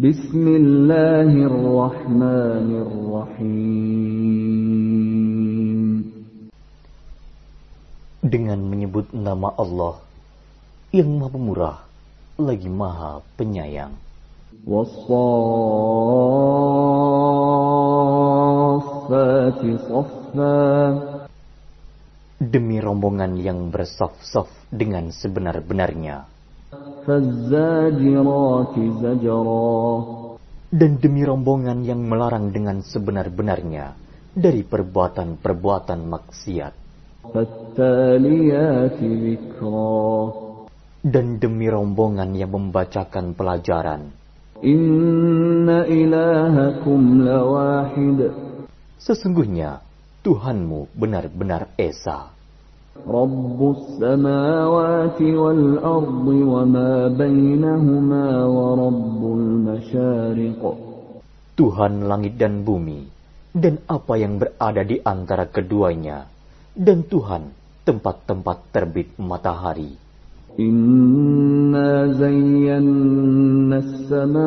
Bismillahirrahmanirrahim. Dengan menyebut nama Allah yang Maha Pemurah lagi Maha Penyayang. Demi rombongan yang bersaf-saf dengan sebenar-benarnya. Dan demi rombongan yang melarang dengan sebenar-benarnya dari perbuatan-perbuatan maksiat. Dan demi rombongan yang membacakan pelajaran. Inna. Sesungguhnya Tuhanmu benar-benar Esa. رب السماوات والأرض وما بينهما ورب المشارق Tuhan langit dan bumi, dan apa yang berada di antara keduanya, dan Tuhan tempat-tempat terbit matahari. إنا زينا السماء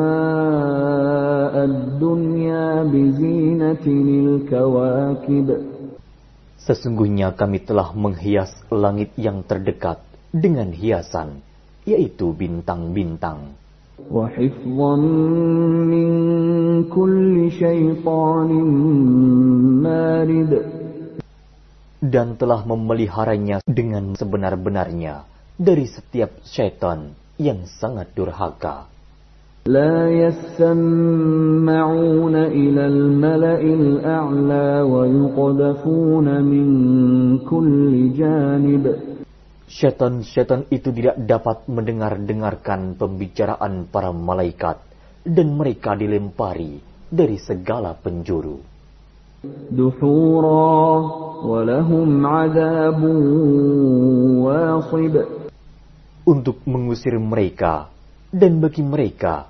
الدنيا بزينة الكواكب Sesungguhnya kami telah menghias langit yang terdekat dengan hiasan, yaitu bintang-bintang. Dan telah memeliharanya dengan sebenar-benarnya dari setiap syaitan yang sangat durhaka. لا يسمعون إلى الملأ الأعلى ويقذفون من كل جانب Syaitan-syaitan itu tidak dapat mendengar-dengarkan pembicaraan para malaikat dan mereka dilempari dari segala penjuru. دحورا ولهم عذاب واصب untuk mengusir mereka dan bagi mereka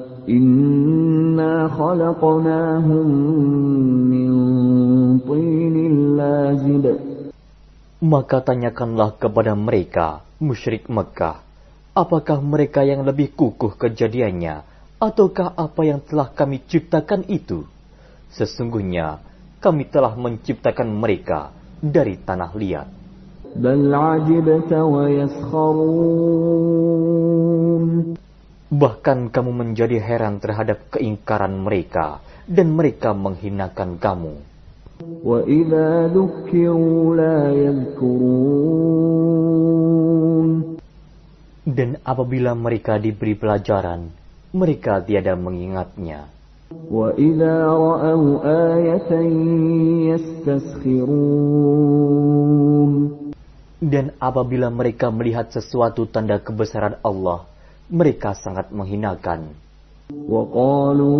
Inna khalaqnahum min tinin lazib. Maka tanyakanlah kepada mereka, musyrik Mekah, apakah mereka yang lebih kukuh kejadiannya, ataukah apa yang telah kami ciptakan itu? Sesungguhnya, kami telah menciptakan mereka dari tanah liat. Bal Bahkan kamu menjadi heran terhadap keingkaran mereka, dan mereka menghinakan kamu. Dan apabila mereka diberi pelajaran, mereka tiada mengingatnya. Dan apabila mereka melihat sesuatu tanda kebesaran Allah, mereka sangat menghinakan. وقالوا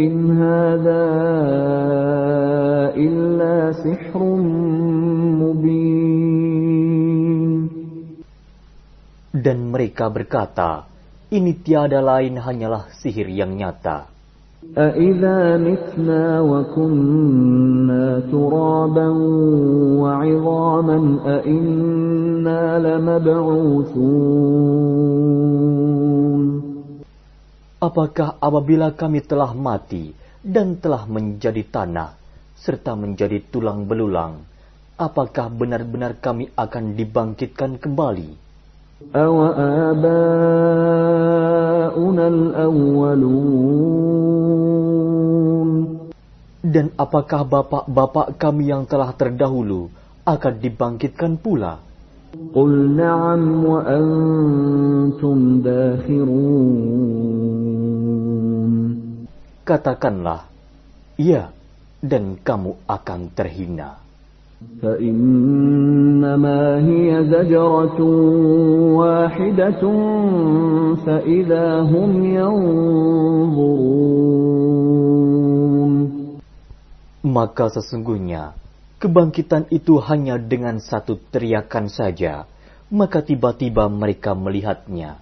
إن هذا إلا سحر مبين Dan mereka berkata, ini tiada lain hanyalah sihir yang nyata. أإذا متنا وكنا ترابا وعظاما أإنا لمبعوثون Apakah apabila kami telah mati dan telah menjadi tanah, serta menjadi tulang belulang, apakah benar-benar kami akan dibangkitkan kembali? أوآباؤنا الأولون Dan apakah bapak-bapak kami yang telah terdahulu akan dibangkitkan pula? قل نعم وأنتم داخرون Katakanlah, iya, dan kamu akan terhina. فإنما هي زجرة واحدة فإذا هم ينظرون. Maka sesungguhnya kebangkitan itu hanya dengan satu teriakan saja, maka tiba-tiba mereka melihatnya.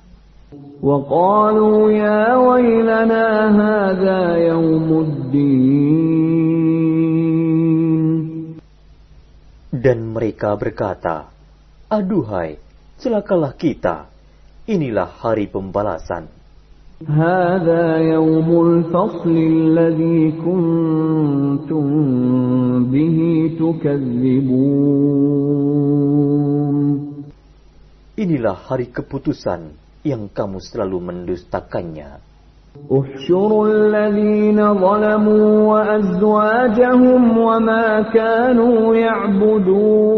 وقالوا Dan mereka berkata, Aduhai, celakalah kita, inilah hari pembalasan. هذا يوم الفصل الذي كنتم به تكذبون Inilah hari keputusan yang kamu selalu mendustakannya. احشروا الذين ظلموا وأزواجهم وما كانوا يعبدون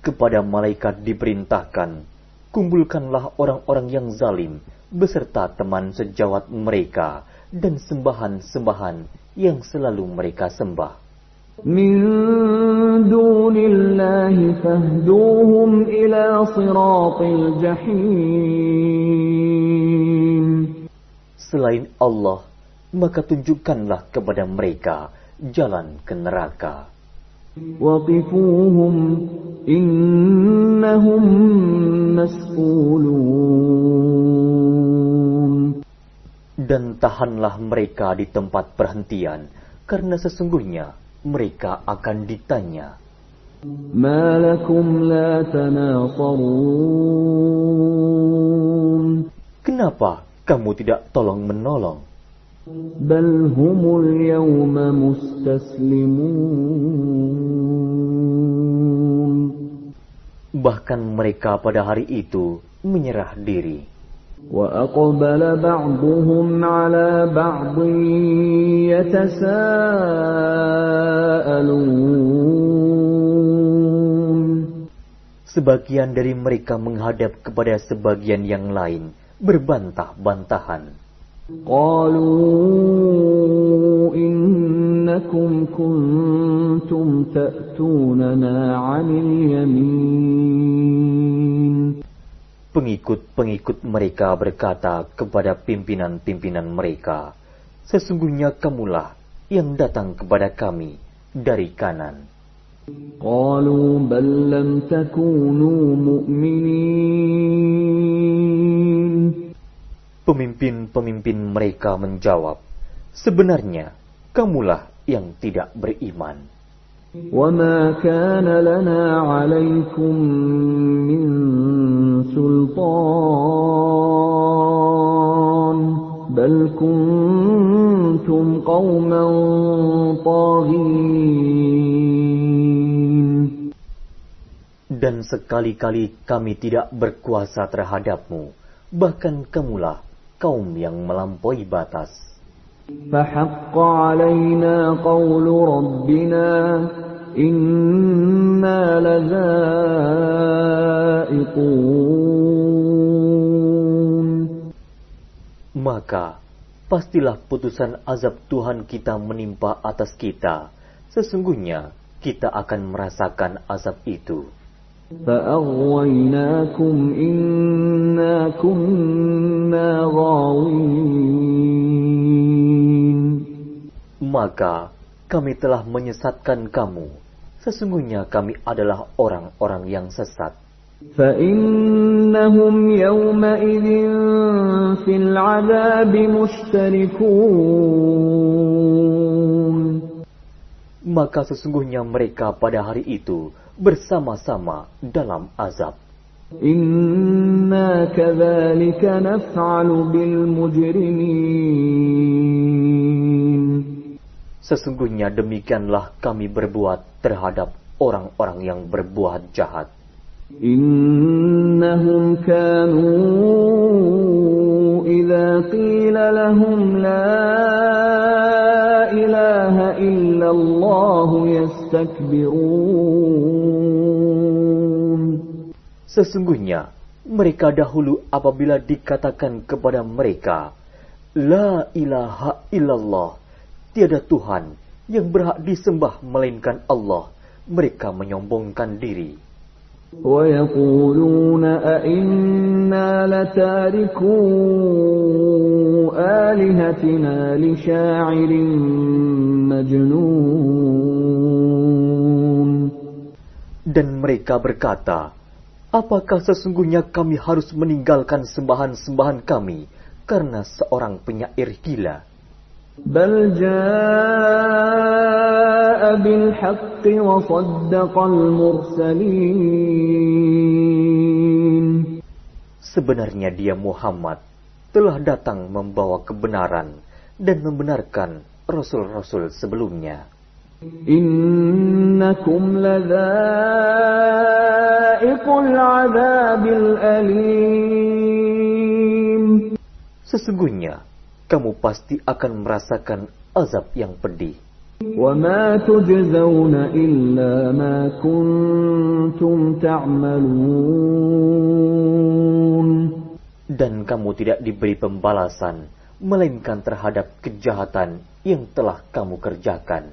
Kepada malaikat diperintahkan, kumpulkanlah orang-orang yang zalim beserta teman sejawat mereka dan sembahan-sembahan yang selalu mereka sembah. من دون الله فاهدوهم إلى صراط الجحيم Selain Allah, maka tunjukkanlah kepada mereka jalan ke neraka. وقفوهم إنهم مسئولون Dan tahanlah mereka di tempat perhentian, karena sesungguhnya mereka akan ditanya. ما لكم لا تناصرون Kenapa kamu tidak tolong menolong? بل هم اليوم مستسلمون Bahkan mereka pada hari itu menyerah diri. وأقبل بعضهم على بعض يتساءلون Sebagian dari mereka menghadap kepada sebagian yang lain, berbantah-bantahan. قالوا إنكم كنتم تأتوننا عن اليمين Pengikut-pengikut mereka berkata kepada pimpinan-pimpinan mereka, Sesungguhnya kamulah yang datang kepada kami dari kanan. قالوا بل لم تكونوا مؤمنين Pemimpin-pemimpin mereka menjawab, Sebenarnya kamulah yang tidak beriman. وما كان لنا عليكم من سلطان بل كنتم قوما طاغين Dan sekali-kali kami tidak berkuasa terhadapmu, bahkan kamulah kaum yang melampaui batas. فحق علينا قول ربنا إنا لذائقون Maka pastilah putusan azab Tuhan kita menimpa atas kita. Sesungguhnya kita akan merasakan azab itu. فأغويناكم إنا كنا غاوين Maka kami telah menyesatkan kamu. Sesungguhnya kami adalah orang-orang yang sesat. فإنهم يومئذ في العذاب مشتركون Maka sesungguhnya mereka pada hari itu bersama-sama dalam azab. Inna kadzalika naf'alu bil mujrimin. Sesungguhnya demikianlah kami berbuat terhadap orang-orang yang berbuat jahat. Innahum kanu idza qila lahum la ilaha illallah yastakbirun Sesungguhnya mereka dahulu apabila dikatakan kepada mereka, La ilaha illallah, tiada Tuhan yang berhak disembah melainkan Allah, mereka menyombongkan diri. ويقولون أئنا لتاركو آلهتنا لشاعر مجنون Dan mereka berkata, Apakah sesungguhnya kami harus meninggalkan sembahan-sembahan kami karena seorang penyair gila? بل جاء بالحق وصدق المرسلين Sebenarnya dia Muhammad telah datang membawa kebenaran dan membenarkan rasul-rasul sebelumnya. إنكم لذائق العذاب الأليم Sesungguhnya kamu pasti akan merasakan azab yang pedih. وما تجزون إلا ما كنتم تعملون Dan kamu tidak diberi pembalasan, melainkan terhadap kejahatan yang telah kamu kerjakan.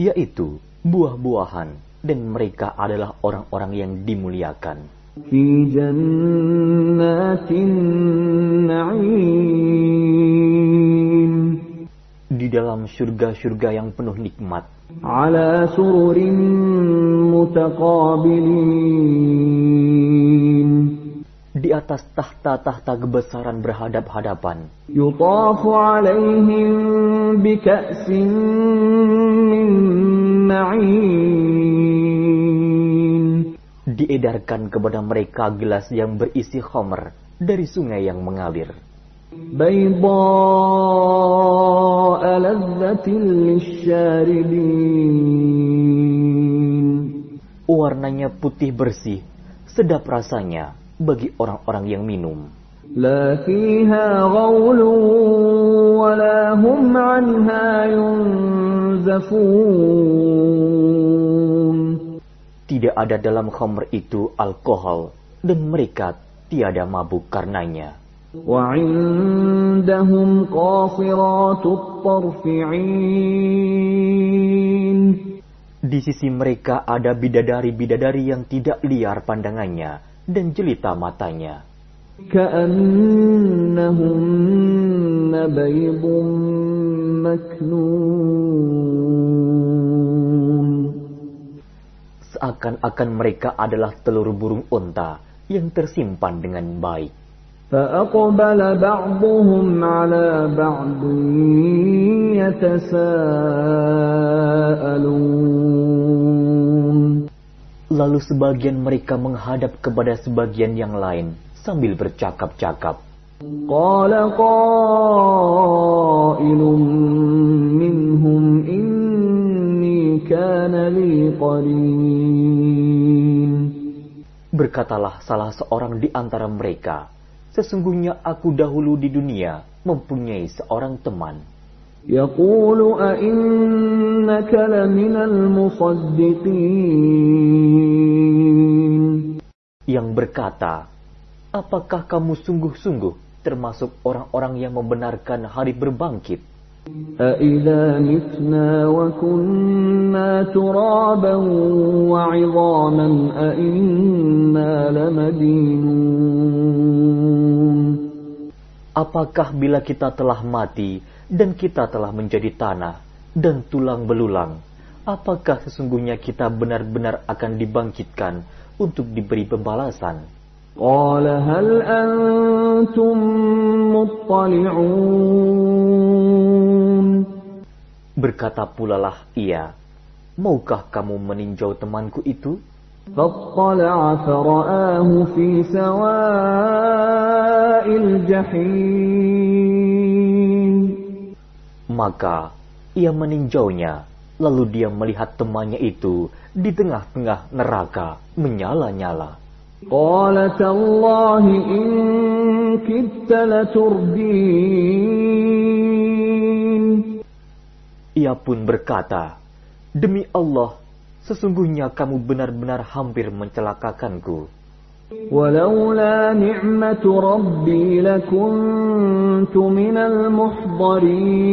yaitu buah-buahan, dan mereka adalah orang-orang yang dimuliakan. Di dalam surga-surga yang penuh nikmat. Ala sururin mutaqabilin di atas tahta-tahta kebesaran berhadap-hadapan, يطاف عليهم بكأس من معين diedarkan kepada mereka gelas yang berisi khomer dari sungai yang mengalir. بيضاء لذة للشاربين Warnanya putih bersih, sedap rasanya bagi orang-orang yang minum. لا فيها غول ولا هم عنها ينزفون Tidak ada dalam khomer itu alkohol, dan mereka tiada mabuk karenanya. وعندهم قاصرات الطرف عين Di sisi mereka ada bidadari-bidadari yang tidak liar pandangannya dan jelita matanya. كأنهن بيض مكنون Seakan-akan mereka adalah telur burung unta yang tersimpan dengan baik. فأقبل بعضهم على بعض يتساءلون Lalu sebagian mereka menghadap kepada sebagian yang lain sambil bercakap-cakap. Qala minhum inni kana li. Berkatalah salah seorang di antara mereka, sesungguhnya aku dahulu di dunia mempunyai seorang teman. يقول أئنك لمن المصدقين yang berkata, Apakah kamu sungguh-sungguh termasuk orang-orang yang membenarkan hari berbangkit? أإذا متنا وكنا ترابا وعظاما أإنا لمدينون Apakah bila kita telah mati dan kita telah menjadi tanah dan tulang belulang, apakah sesungguhnya kita benar-benar akan dibangkitkan untuk diberi pembalasan? قال هل أنتم مطلعون Berkata pulalah ia, Maukah kamu meninjau temanku itu? فاطلع فرآه في سواء الجحيم Maka ia meninjaunya, lalu dia melihat temannya itu di tengah-tengah neraka menyala-nyala. قال تالله إن كدت لتردين Ia pun berkata, Demi Allah, sesungguhnya kamu benar-benar hampir mencelakakanku. ولولا نعمة ربي لكنت من المحضرين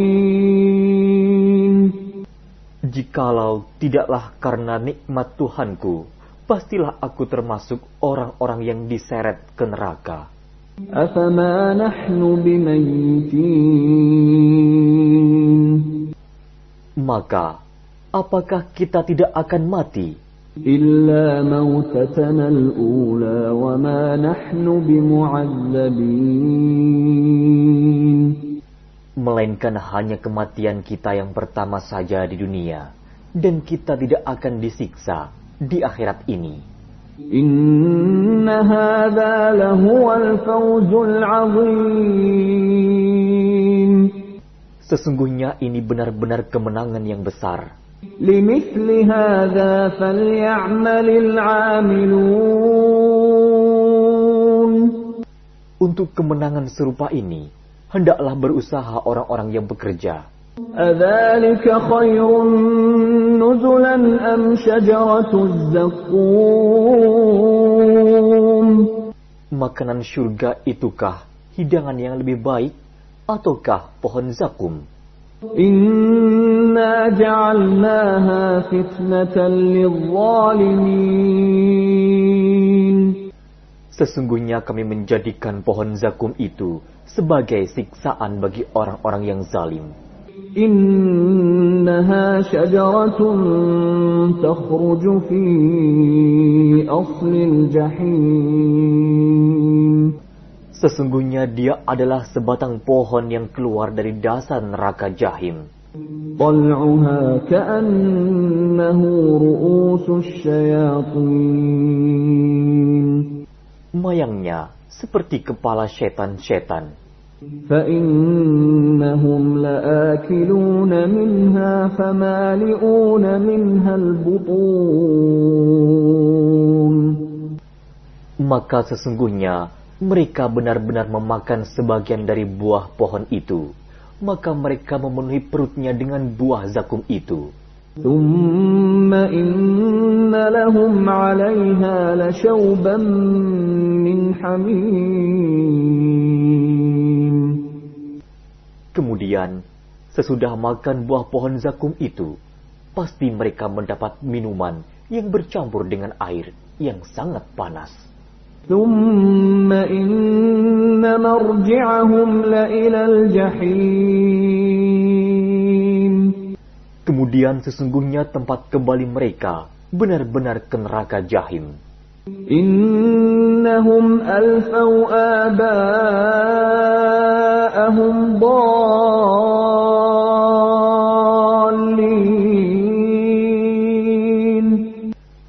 Jikalau tidaklah karena nikmat Tuhanku, pastilah aku termasuk orang-orang yang diseret ke neraka. أفما نحن بميتين Maka, apakah kita tidak akan mati? إلا موتتنا الأولى وما نحن بمعذبين Melainkan hanya kematian kita yang pertama saja di dunia, dan kita tidak akan disiksa di akhirat ini. إن هذا لهو الفوز العظيم Sesungguhnya ini benar-benar kemenangan yang besar. لمثل هذا فليعمل العاملون Untuk kemenangan serupa ini, hendaklah berusaha orang-orang yang bekerja. أذلك خير نزلا أم شجرة الزقوم Makanan surga itukah hidangan yang lebih baik ataukah pohon zakum? Inna ja'alnaha fitnatan lizzalimin. Sesungguhnya kami menjadikan pohon zakum itu sebagai siksaan bagi orang-orang yang zalim. Innaha syajaratun takhruju fi aslil jahim. Sesungguhnya dia adalah sebatang pohon yang keluar dari dasar neraka jahim. طلعها كأنه رؤوس الشياطين Mayangnya seperti kepala setan-setan. فإنهم لآكلون منها فمالئون منها البطون Maka sesungguhnya mereka benar-benar memakan sebagian dari buah pohon itu, maka mereka memenuhi perutnya dengan buah zakum itu. Kemudian, sesudah makan buah pohon zakum itu, pasti mereka mendapat minuman yang bercampur dengan air yang sangat panas. ثم إن مرجعهم لإلى الجحيم Kemudian sesungguhnya tempat kembali mereka benar-benar ke neraka jahim. إنهم ألفوا آباءهم ضالين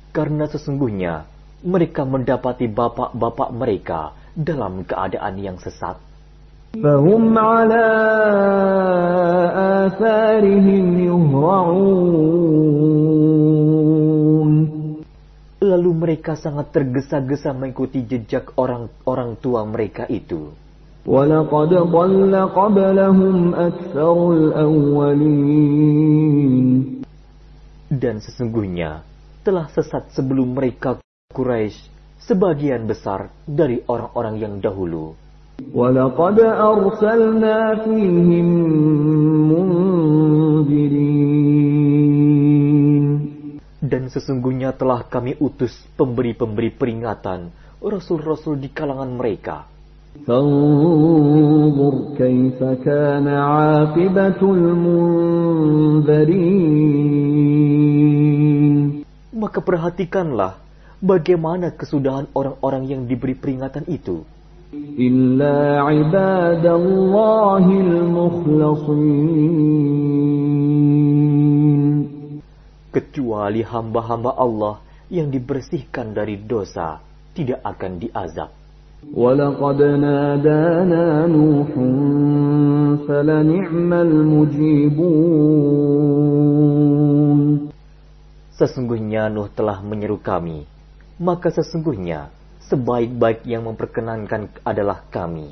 Karena sesungguhnya mereka mendapati bapak-bapak mereka dalam keadaan yang sesat. Lalu mereka sangat tergesa-gesa mengikuti jejak orang-orang tua mereka itu. Dan sesungguhnya telah sesat sebelum mereka Quraisy sebagian besar dari orang-orang yang dahulu. ولقد أرسلنا فيهم منذرين Dan sesungguhnya telah kami utus pemberi-pemberi peringatan, rasul-rasul di kalangan mereka. فانظر كيف كان عاقبة المنذرين Maka perhatikanlah bagaimana kesudahan orang-orang yang diberi peringatan itu. إلا عباد الله المخلصين Kecuali hamba-hamba Allah yang dibersihkan dari dosa tidak akan diazab. ولقد نادانا نوح فلنعم المجيبون Sesungguhnya Nuh telah menyeru kami, maka sesungguhnya sebaik-baik yang memperkenankan adalah kami.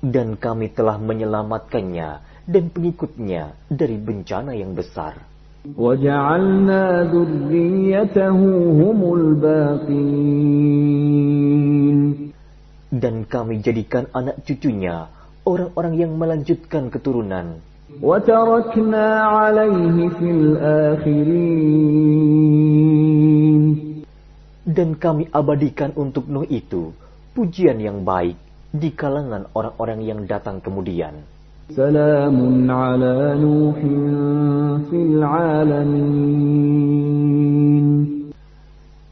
Dan kami telah menyelamatkannya dan pengikutnya dari bencana yang besar. Dan kami jadikan anak cucunya orang-orang yang melanjutkan keturunan. وتركنا عليه في الآخرين Dan kami abadikan untuk Nuh itu pujian yang baik di kalangan orang-orang yang datang kemudian. سلام على نوح في العالمين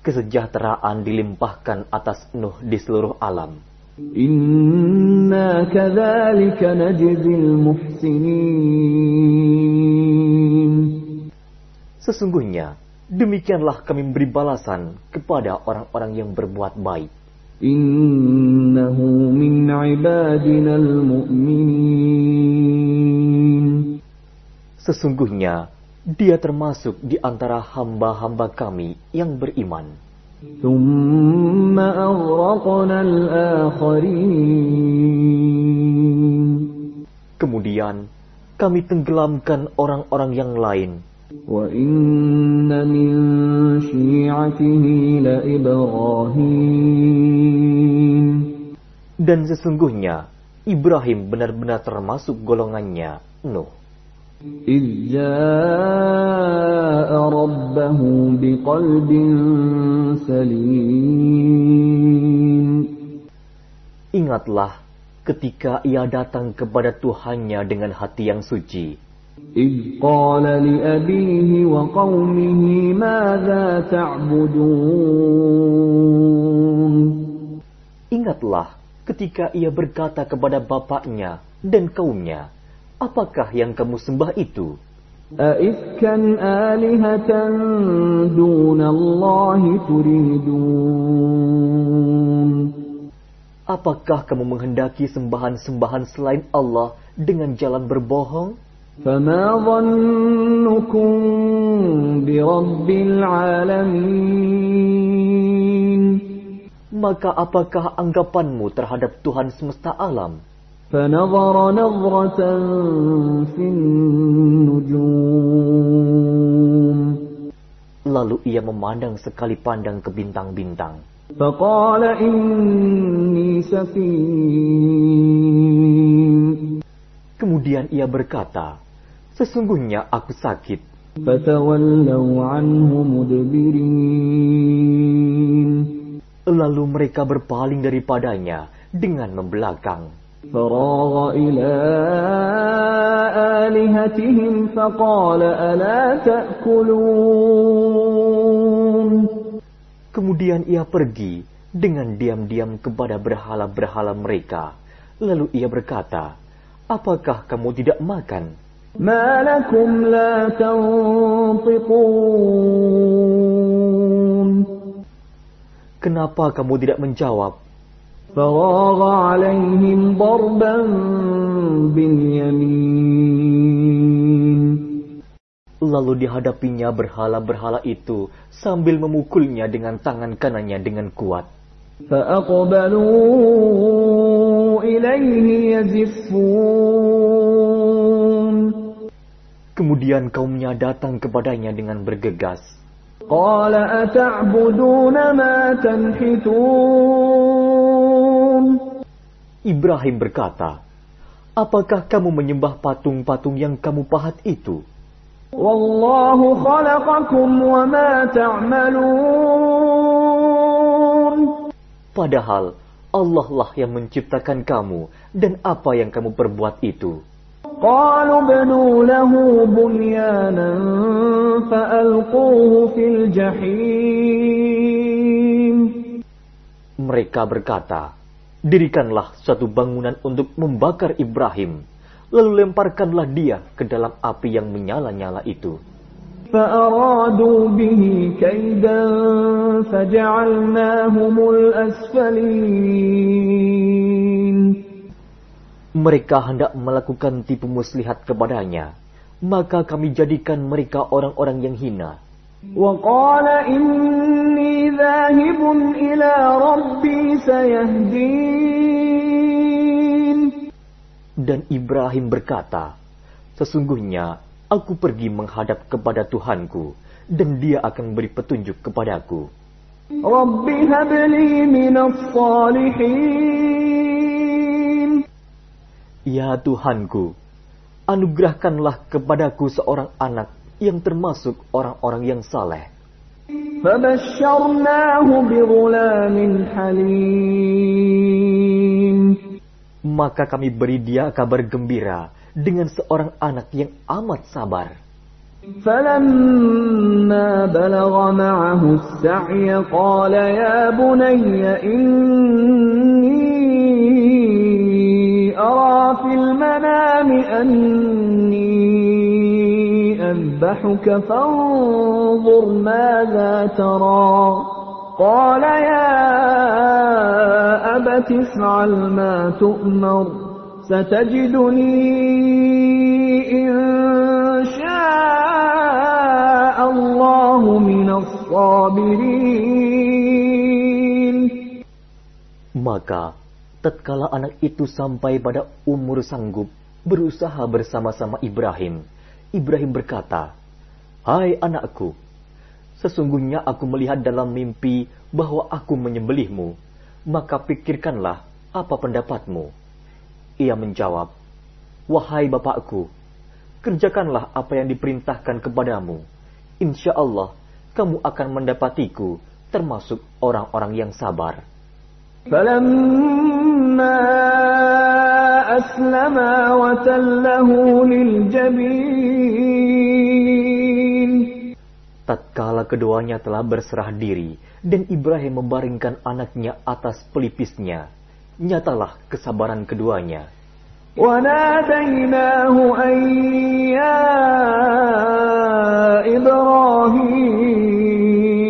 Kesejahteraan dilimpahkan atas Nuh di seluruh alam. Inna kathalika muhsinin. Sesungguhnya demikianlah kami memberi balasan kepada orang-orang yang berbuat baik. Innahu min ibadinal mu'minin. Sesungguhnya dia termasuk di antara hamba-hamba kami yang beriman. ثم أغرقنا الآخرين Kemudian, kami tenggelamkan orang-orang yang lain. وإن من شيعته لإبراهيم Dan sesungguhnya, Ibrahim benar-benar termasuk golongannya, Nuh. إذ جاء ربه بقلب سليم Ingatlah ketika ia datang kepada Tuhannya dengan hati yang suci. إذ قال لأبيه وقومه ماذا تعبدون Ingatlah ketika ia berkata kepada bapaknya dan kaumnya, Apakah yang kamu sembah itu? أئفكا آلهة دون الله تريدون Apakah kamu menghendaki sembahan-sembahan selain Allah dengan jalan berbohong? فما ظنكم برب العالمين Maka apakah anggapanmu terhadap Tuhan semesta alam? فنظر نظرة في النجوم Lalu ia memandang sekali pandang ke bintang-bintang. فقال إني سقيم Kemudian ia berkata, Sesungguhnya aku sakit. فتولوا عنه مدبرين Lalu mereka berpaling daripadanya dengan membelakang. فراغ إلى آلهتهم فقال ألا تأكلون Kemudian ia pergi dengan diam-diam kepada berhala-berhala mereka. Lalu ia berkata, Apakah kamu tidak makan? ما لكم لا تنطقون Kenapa kamu tidak menjawab? فراغ عليهم ضربا باليمين Lalu dihadapinya berhala-berhala itu sambil memukulnya dengan tangan kanannya dengan kuat. فأقبلوا إليه يزفون Kemudian kaumnya datang kepadanya dengan bergegas. قال أتعبدون ما تنحتون Ibrahim berkata, Apakah kamu menyembah patung-patung yang kamu pahat itu? والله خلقكم وما تعملون Padahal Allah lah yang menciptakan kamu dan apa yang kamu perbuat itu. قالوا ابنوا له بنيانا فألقوه في الجحيم Mereka berkata, Dirikanlah suatu bangunan untuk membakar Ibrahim, lalu lemparkanlah dia ke dalam api yang menyala-nyala itu. فأرادوا به كيدا فجعلناهم الأسفلين Mereka hendak melakukan tipu muslihat kepadanya, maka kami jadikan mereka orang-orang yang hina. وقال إني ذاهب إلى ربي سيهدين Dan Ibrahim berkata, Sesungguhnya aku pergi menghadap kepada Tuhanku, dan dia akan beri petunjuk kepadaku. رب هب لي من الصالحين Ya Tuhanku, anugerahkanlah kepadaku seorang anak yang termasuk orang-orang yang saleh. فبشرناه بغلام حليم Maka kami beri dia kabar gembira dengan seorang anak yang amat sabar. فلما بلغ معه السعي قال يا بني إني أرى في المنام أني أذبحك فانظر ماذا ترى قال يا أبت افعل ما تؤمر ستجدني إن شاء الله من الصابرين Maka, tatkala anak itu sampai pada umur sanggup berusaha bersama-sama Ibrahim, Ibrahim berkata, Hai anakku, sesungguhnya aku melihat dalam mimpi bahwa aku menyembelihmu, maka pikirkanlah apa pendapatmu. Ia menjawab, Wahai bapakku, kerjakanlah apa yang diperintahkan kepadamu. Insya Allah, kamu akan mendapatiku termasuk orang-orang yang sabar. فلما أسلما وتله للجبين Tatkala keduanya telah berserah diri dan Ibrahim membaringkan anaknya atas pelipisnya, nyatalah kesabaran keduanya. وناديناه أن يا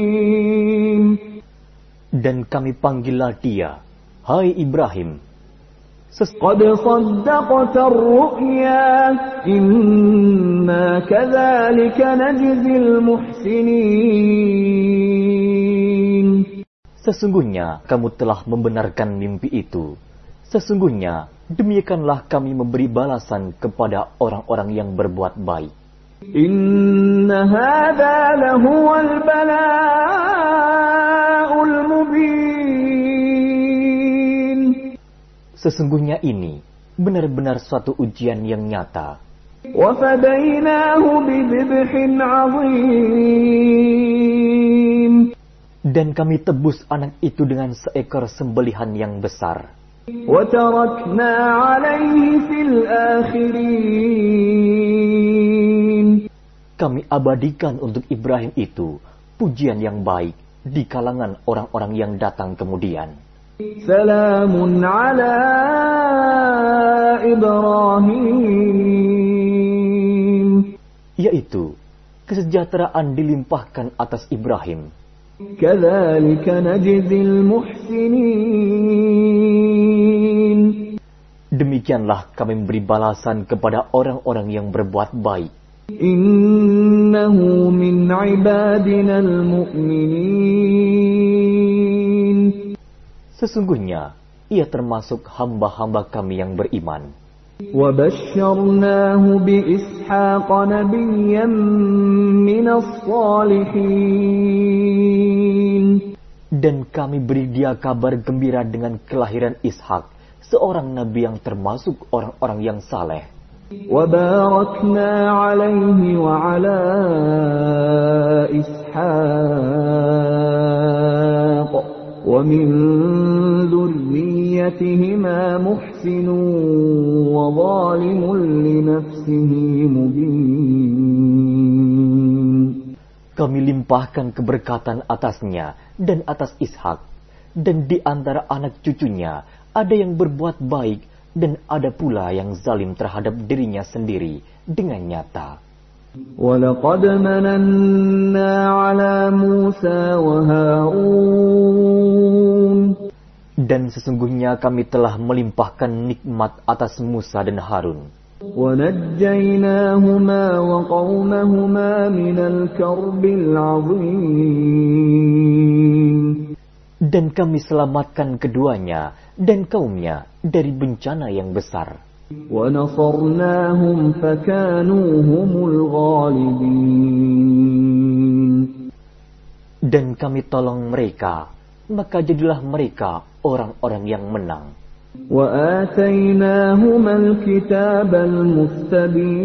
إبراهيم Dan kami panggillah dia, Hai Ibrahim, Ses- قد صدقت الرؤيا إنا كذلك نجزي المحسنين Sesungguhnya kamu telah membenarkan mimpi itu. Sesungguhnya demikianlah kami memberi balasan kepada orang-orang yang berbuat baik. إن هذا لهو البلاء المبين Sesungguhnya ini benar-benar suatu ujian yang nyata. Dan kami tebus anak itu dengan seekor sembelihan yang besar. Kami abadikan untuk Ibrahim itu pujian yang baik di kalangan orang-orang yang datang kemudian. سلام على إبراهيم Yaitu, kesejahteraan dilimpahkan atas Ibrahim. كذلك نجزي المحسنين Demikianlah kami memberi balasan kepada orang-orang yang berbuat baik. إنه من عبادنا المؤمنين Sesungguhnya, ia termasuk hamba-hamba kami yang beriman. وبشرناه بإسحاق نبيا من الصالحين Dan kami beri dia kabar gembira dengan kelahiran Ishak, seorang nabi yang termasuk orang-orang yang saleh. وباركنا عليه وعلى إسحاق ومن ذريتهما محسن وظالم لنفسه مبين Kami limpahkan keberkatan atasnya dan atas Ishak. Dan di antara anak cucunya ada yang berbuat baik dan ada pula yang zalim terhadap dirinya sendiri dengan nyata. ولقد مننا على موسى وهارون Dan sesungguhnya kami telah melimpahkan nikmat atas Musa dan Harun. ونجيناهما وقومهما من الكرب العظيم Dan kami selamatkan keduanya dan kaumnya dari bencana yang besar. ونصرناهم فكانوا هم الغالبين Dan kami tolong mereka, maka jadilah mereka orang-orang yang menang. وآتيناهما الكتاب المستبين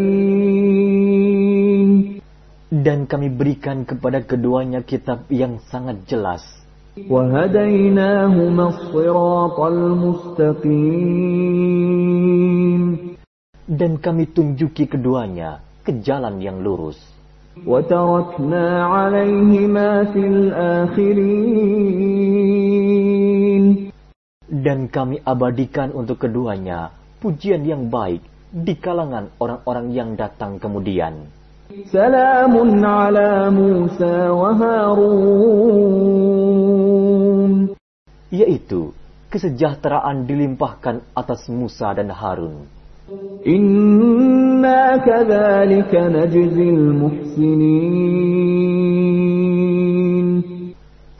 Dan kami berikan kepada keduanya kitab yang sangat jelas. وهديناهما الصراط المستقيم Dan kami tunjuki keduanya ke jalan yang lurus. وتركنا عليهما في الآخرين Dan kami abadikan untuk keduanya pujian yang baik di kalangan orang-orang yang datang kemudian. سلام على موسى وهارون Yaitu kesejahteraan dilimpahkan atas Musa dan Harun.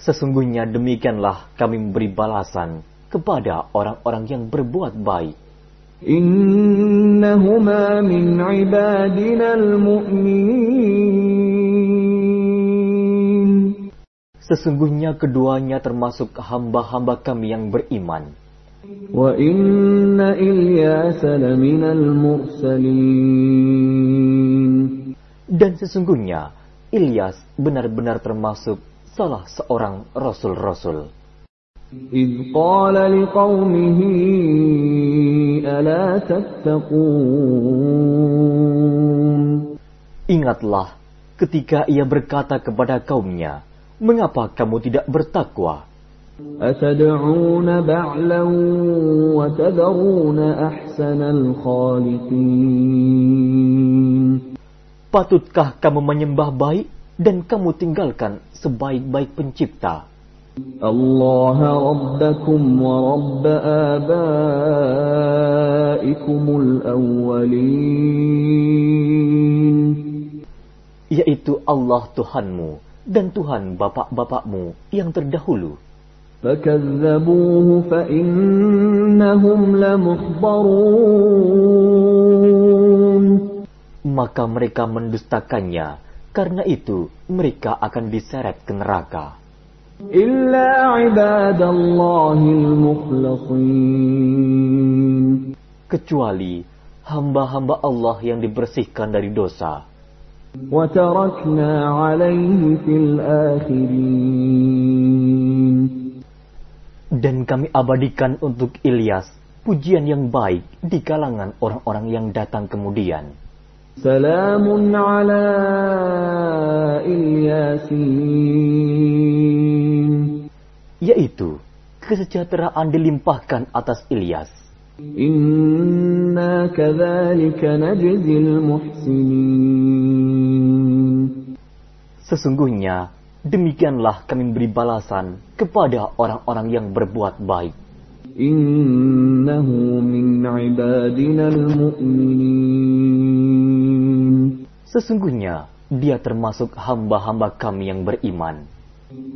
Sesungguhnya demikianlah kami memberi balasan kepada orang-orang yang berbuat baik. Innahuma min ibadina. Sesungguhnya keduanya termasuk hamba-hamba kami yang beriman. وإن إلياس لمن المرسلين Dan sesungguhnya Ilyas benar-benar termasuk salah seorang rasul-rasul. إذ قال لقومه ألا تتقون Ingatlah ketika ia berkata kepada kaumnya, "Mengapa kamu tidak bertakwa? أتدعون بعلا وتذرون أحسن الخالقين Patutkah kamu menyembah baik dan kamu tinggalkan sebaik-baik pencipta?" الله ربكم ورب آبائكم الأولين Yaitu Allah Tuhanmu dan Tuhan bapak-bapakmu yang terdahulu. فكذبوه فإنهم لمحضرون Maka mereka mendustakannya, karena itu mereka akan diseret ke neraka. إلا عباد الله المخلصين Kecuali hamba-hamba Allah yang dibersihkan dari dosa. وتركنا عليه في الآخرين dan kami abadikan untuk Ilyas pujian yang baik di kalangan orang-orang yang datang kemudian. Salamun ala Ilyasin. Yaitu, kesejahteraan dilimpahkan atas Ilyas. Inna kathalika najzil muhsinin. Sesungguhnya, demikianlah kami beri balasan kepada orang-orang yang berbuat baik. Innahu min ibadina. Sesungguhnya dia termasuk hamba-hamba kami yang beriman.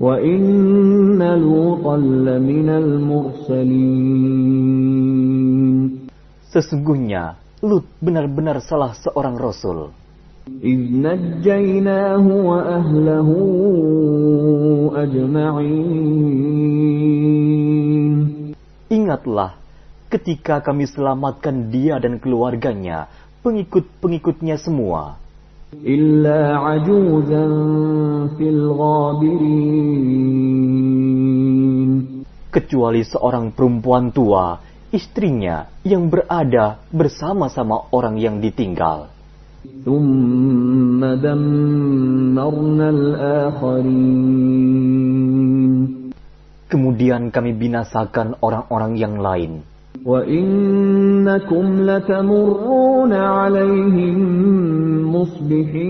Wa inna lutan mursalin. Sesungguhnya Lut benar-benar salah seorang rasul. إذ نجيناه وأهله أجمعين Ingatlah, ketika kami selamatkan dia dan keluarganya, pengikut-pengikutnya semua, إلا عجوزا في الغابرين kecuali seorang perempuan tua, istrinya yang berada bersama-sama orang yang ditinggal. ثم دمرنا الآخرين Kemudian kami binasakan orang-orang yang lain. وإنكم لتمرون عليهم مصبحين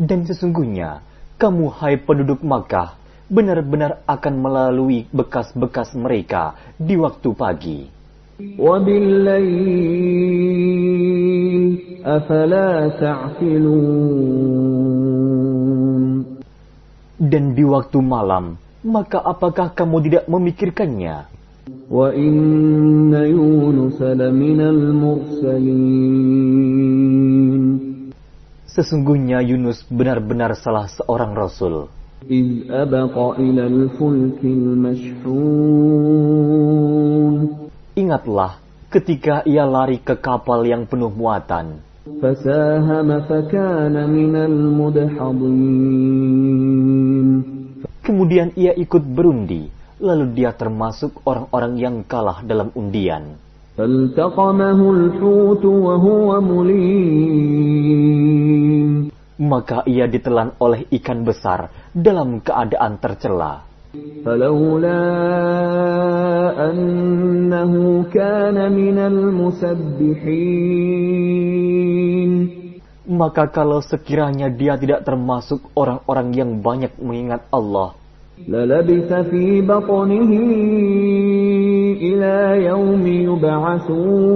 Dan sesungguhnya, kamu hai penduduk Makkah, benar-benar akan melalui bekas-bekas mereka di waktu pagi. وبالليل أفلا تعقلون Dan di waktu malam, maka apakah kamu tidak memikirkannya? وإن يونس لمن المرسلين Sesungguhnya Yunus benar-benar salah seorang rasul. إذ أبق إلى الفلك المشحون Ingatlah ketika ia lari ke kapal yang penuh muatan. Kemudian ia ikut berundi, lalu dia termasuk orang-orang yang kalah dalam undian. Maka ia ditelan oleh ikan besar dalam keadaan tercela. فلولا أنه كان من المسبحين Maka kalau sekiranya dia tidak termasuk orang-orang yang banyak mengingat Allah, للبث في بطنه إلى يوم يبعثون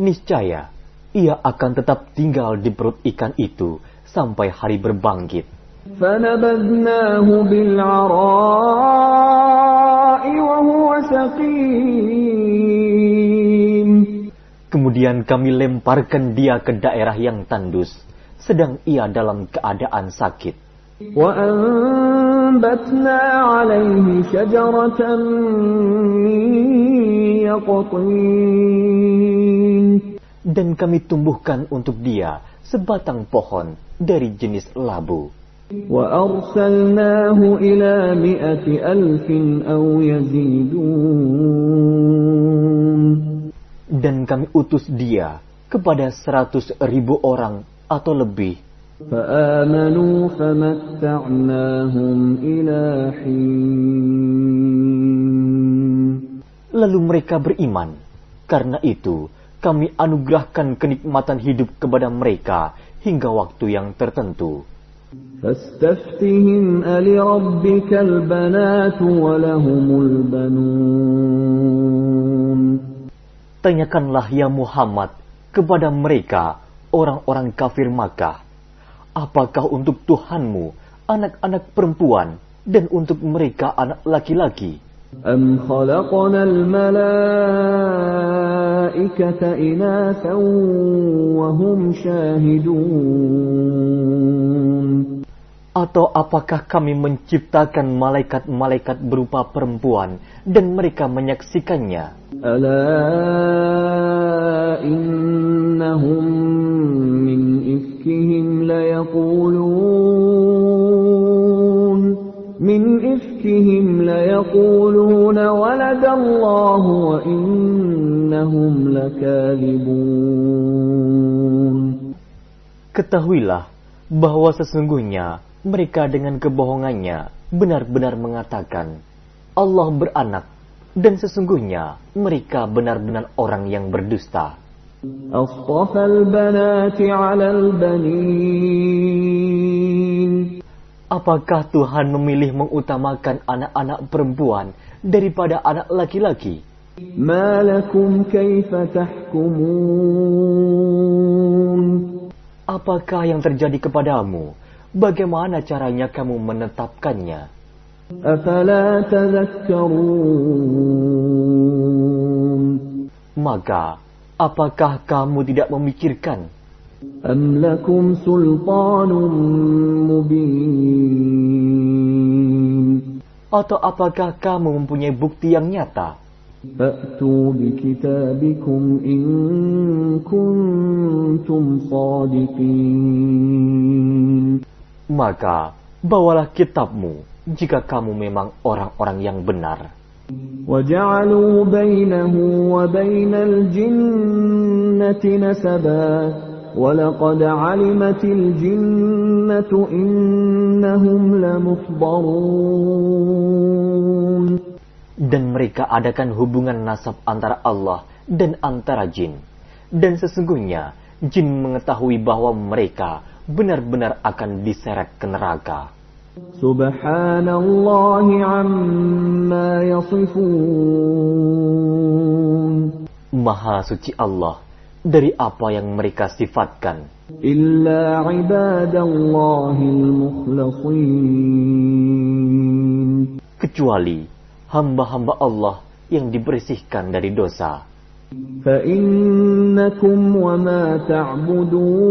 niscaya ia akan tetap tinggal di perut ikan itu sampai hari berbangkit. فنبذناه بالعراء وهو سقيم Kemudian kami lemparkan dia ke daerah yang tandus, sedang ia dalam keadaan sakit. وأنبتنا عليه شجرة من يقطين Dan kami tumbuhkan untuk dia sebatang pohon dari jenis labu. وأرسلناه إلى مئة ألف أو يزيدون Dan kami utus dia kepada seratus ribu orang atau lebih. فآمنوا فمتعناهم إلى حين Lalu mereka beriman. Karena itu, kami anugerahkan kenikmatan hidup kepada mereka hingga waktu yang tertentu. فاستفتهم ألربك البنات ولهم البنون Tanyakanlah ya Muhammad kepada mereka, orang-orang kafir Makkah. Apakah untuk Tuhanmu anak-anak perempuan dan untuk mereka anak laki-laki? أم خلقنا الملائكة إناثا وهم شاهدون Atau apakah kami menciptakan malaikat-malaikat berupa perempuan dan mereka menyaksikannya? ألا إنهم من إفكهم ليقولون من إفكهم ليقولون Ketahuilah bahwa sesungguhnya mereka dengan kebohongannya benar-benar mengatakan Allah beranak dan sesungguhnya mereka benar-benar orang yang berdusta. Apakah Tuhan memilih mengutamakan anak-anak perempuan daripada anak laki-laki. Apakah yang terjadi kepadamu? Bagaimana caranya kamu menetapkannya? Maka, apakah kamu tidak memikirkan? Am lakum sultanun mubin Atau apakah kamu mempunyai bukti yang nyata? فأتوا بكتابكم إن كنتم صادقين Maka, bawalah kitabmu jika kamu memang orang-orang yang benar. وجعلوا بينه وبين الجنة نسبا ولقد علمت الجنة إنهم لمحضرون Dan mereka adakan hubungan nasab antara Allah dan antara jin. Dan sesungguhnya, jin mengetahui bahwa mereka benar-benar akan diseret ke neraka. سبحان الله عما يصفون Maha suci Allah dari apa yang mereka sifatkan. إلا عباد الله المخلصين kecuali hamba-hamba Allah yang dibersihkan dari dosa. فإنكم وما تعبدون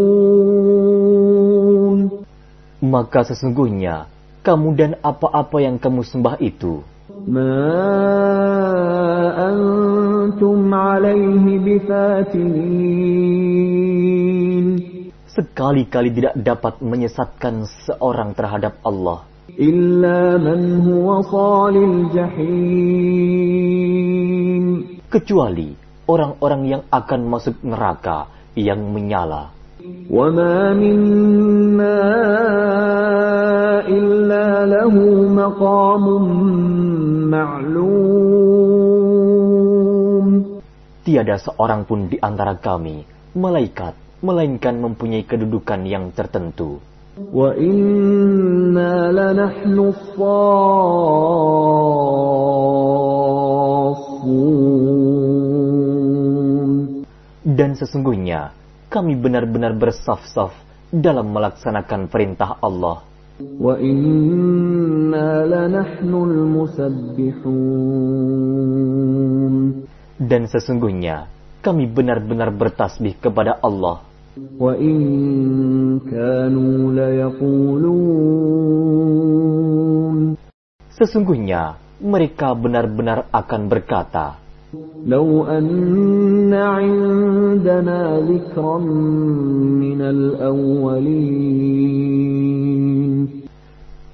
Maka sesungguhnya kamu dan apa-apa yang kamu sembah itu ما أنتم عليه بفاتنين sekali-kali tidak dapat menyesatkan seorang terhadap Allah إلا من هو صال الجحيم kecuali orang-orang yang akan masuk neraka yang menyala. وما منا إلا له مقام ma'lum. Tiada seorang pun di antara kami, malaikat, melainkan mempunyai kedudukan yang tertentu. Dan sesungguhnya, kami benar-benar bersaf-saf dalam melaksanakan perintah Allah. Dan sesungguhnya kami benar-benar bertasbih kepada Allah. Sesungguhnya mereka benar-benar akan berkata, لو أن عندنا ذكرا من الأولين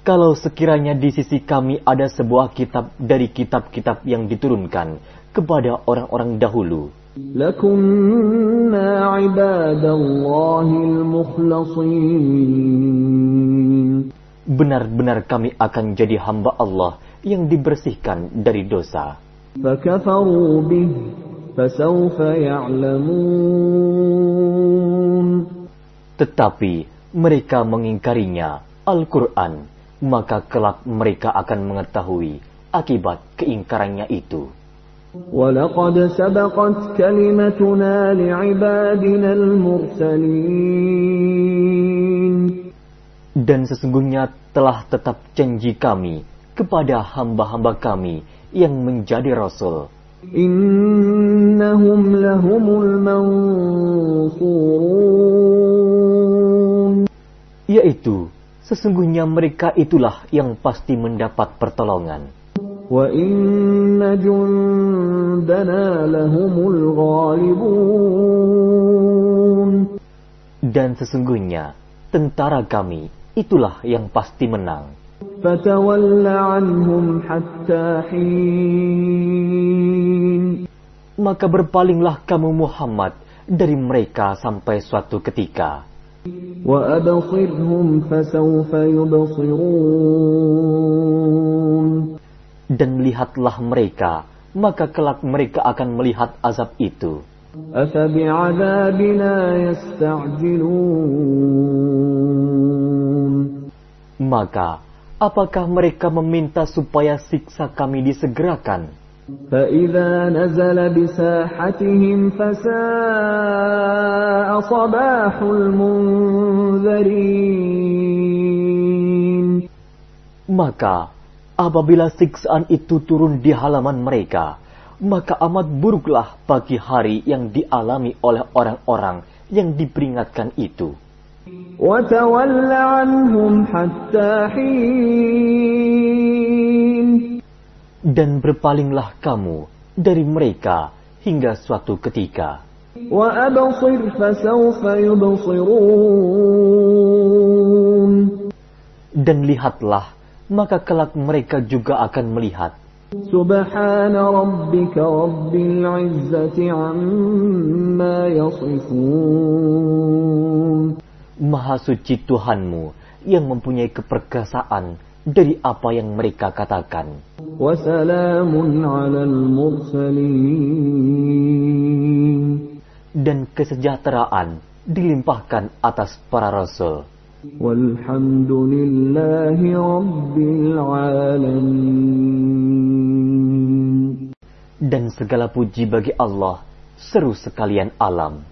Kalau sekiranya di sisi kami ada sebuah kitab dari kitab-kitab yang diturunkan kepada orang-orang dahulu, لكنا عباد الله المخلصين benar-benar kami akan jadi hamba Allah yang dibersihkan dari dosa. فكفروا به فسوف يعلمون Tetapi mereka mengingkarinya, Al-Quran, maka kelak mereka akan mengetahui akibat keingkarannya itu. ولقد سبقت كلمتنا لعبادنا المرسلين Dan sesungguhnya telah tetap janji kami kepada hamba-hamba kami yang menjadi rasul. Innahum lahumul mansurun. Yaitu, sesungguhnya mereka itulah yang pasti mendapat pertolongan. Wa inna jundana lahumul ghalibun. Dan sesungguhnya, tentara kami itulah yang pasti menang. فتول عنهم حتى حين Maka berpalinglah kamu Muhammad dari mereka sampai suatu ketika. وأبصرهم فسوف يبصرون Dan lihatlah mereka, maka kelak mereka akan melihat azab itu. أفبعذابنا يستعجلون Maka, apakah mereka meminta supaya siksa kami disegerakan? فإذا نزل بساحتهم فساء صباح المنذرين Maka, apabila siksaan itu turun di halaman mereka, maka amat buruklah pagi hari yang dialami oleh orang-orang yang diperingatkan itu. وتول عنهم حتى حين Dan berpalinglah kamu dari mereka hingga suatu ketika. وأبصر فسوف يبصرون Dan lihatlah, maka kelak mereka juga akan melihat. سبحان ربك رب العزة عما يصفون Maha Suci Tuhanmu yang mempunyai keperkasaan dari apa yang mereka katakan. Dan kesejahteraan dilimpahkan atas para rasul. Dan segala puji bagi Allah, seru sekalian alam.